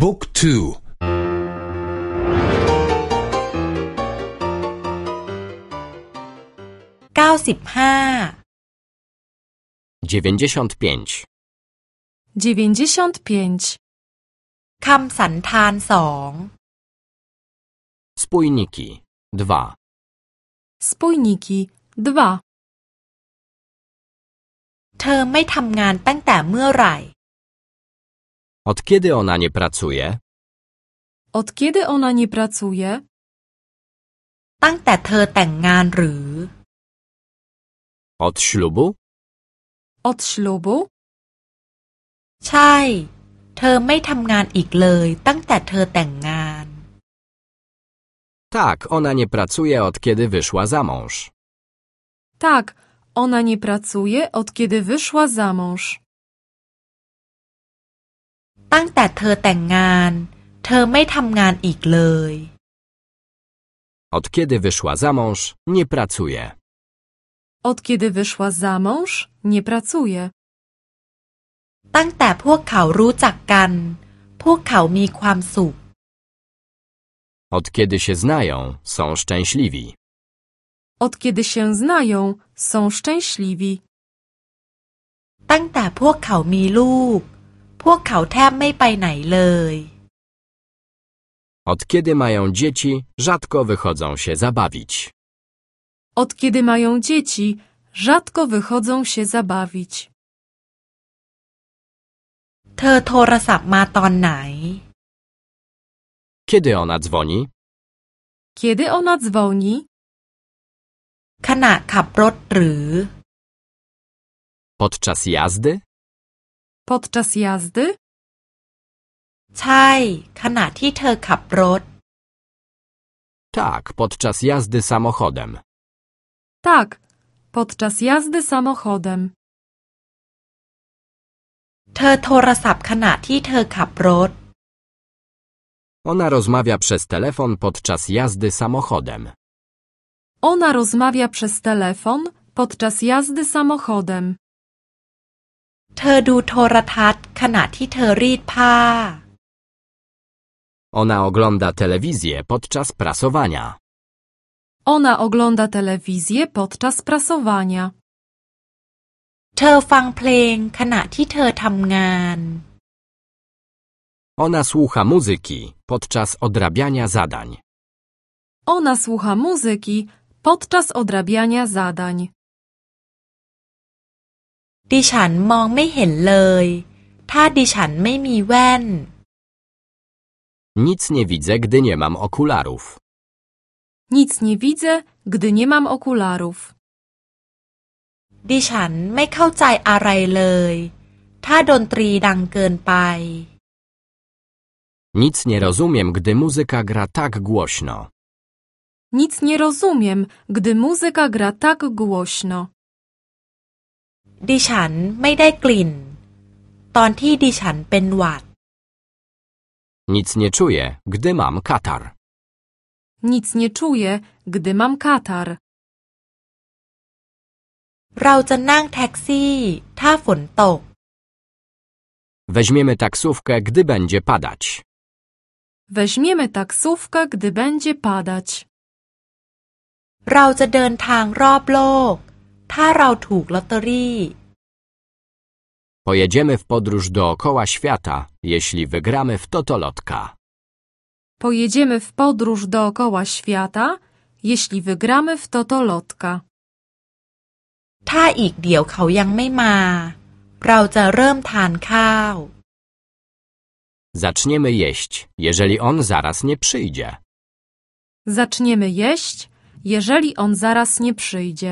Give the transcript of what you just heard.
บุ๊กทูเก้าสิบห้าเจวิสิบห้าคำสันธานสองสปุยนิกิสองสปุยนิกิสองเธอไม่ทำงานตั้งแต่เมื่อไหร่ Od kiedy ona nie pracuje? Od kiedy ona nie pracuje? ตั้งแต่เธอแต่งงานหรือ Od ślubu? Od ślubu? ใช่ เธอไม่ทำงานอีกเลย ตั้งแต่เธอแต่งงาน Tak, ona nie pracuje od kiedy wyszła za mąż. Tak, ona nie pracuje od kiedy wyszła za mąż. ตั้งแต่เธอแต่งงาน เธอไม่ทำงานอีกเลย Od kiedy wyszła za mąż, nie pracuje. Od kiedy wyszła za mąż, nie pracuje. ตั้งแต่พวกเขารู้จักกัน พวกเขามีความสุข Od kiedy się znają, są szczęśliwi. Od kiedy się znają, są szczęśliwi. ตั้งแต่พวกเขามีลูก พวกเขาแทบไม่ไปไหนเลย Od kiedy mają dzieci, rzadko wychodzą się zabawić. Od kiedy mają dzieci, rzadko wychodzą się zabawić. เธอโทรศัพท์มาตอนไหน Kiedy ona dzwoni? Kiedy ona dzwoni? ขณะขับรถหรือ Podczas jazdy? Podczas jazdy? ใช่ ขณะที่เธอขับรถ Tak, podczas jazdy samochodem. Tak, podczas jazdy samochodem. เธอโทรศัพท์ขณะที่เธอขับรถ Ona rozmawia przez telefon podczas jazdy samochodem. Ona rozmawia przez telefon podczas jazdy samochodem. เธอดูโทรทัศน์ ขณะที่เธอรีดผ้า Ona ogląda telewizję podczas prasowania. Ona ogląda telewizję podczas prasowania. เธอฟังเพลง ขณะที่เธอทำงาน Ona słucha muzyki podczas odrabiania zadań. Ona słucha muzyki podczas odrabiania zadań. ดิฉันมองไม่เห็นเลย ถ้าดิฉันไม่มีแว่น Nic nie widzę, gdy nie mam okularów. Nic nie widzę, gdy nie mam okularów. ดิฉันไม่เข้าใจอะไรเลย ถ้าดนตรีดังเกินไป Nic nie rozumiem, gdy muzyka gra tak głośno. Nic nie rozumiem, gdy muzyka gra tak głośno. ดิฉันไม่ได้กลิ่น ตอนที่ดิฉันเป็นหวัด Nic nie czuję, gdy mam katar. Nic nie czuję, gdy mam katar. เราจะนั่งแท็กซี่ ถ้าฝนตก Weźmiemy taksówkę, gdy będzie padać. Weźmiemy taksówkę, gdy będzie padać. เราจะเดินทางรอบโลก ถ้าเราถูกลอตเตอรี่ Pojedziemy w podróż dookoła świata, jeśli wygramy w Totolotka. Pojedziemy w podróż dookoła świata, jeśli wygramy w totolotka. ถ้าอีกเดี๋ยวเขายังไม่มา เราจะเริ่มทานข้าว Zaczniemy jeść, jeżeli on zaraz nie przyjdzie. Zaczniemy jeść, jeżeli on zaraz nie przyjdzie.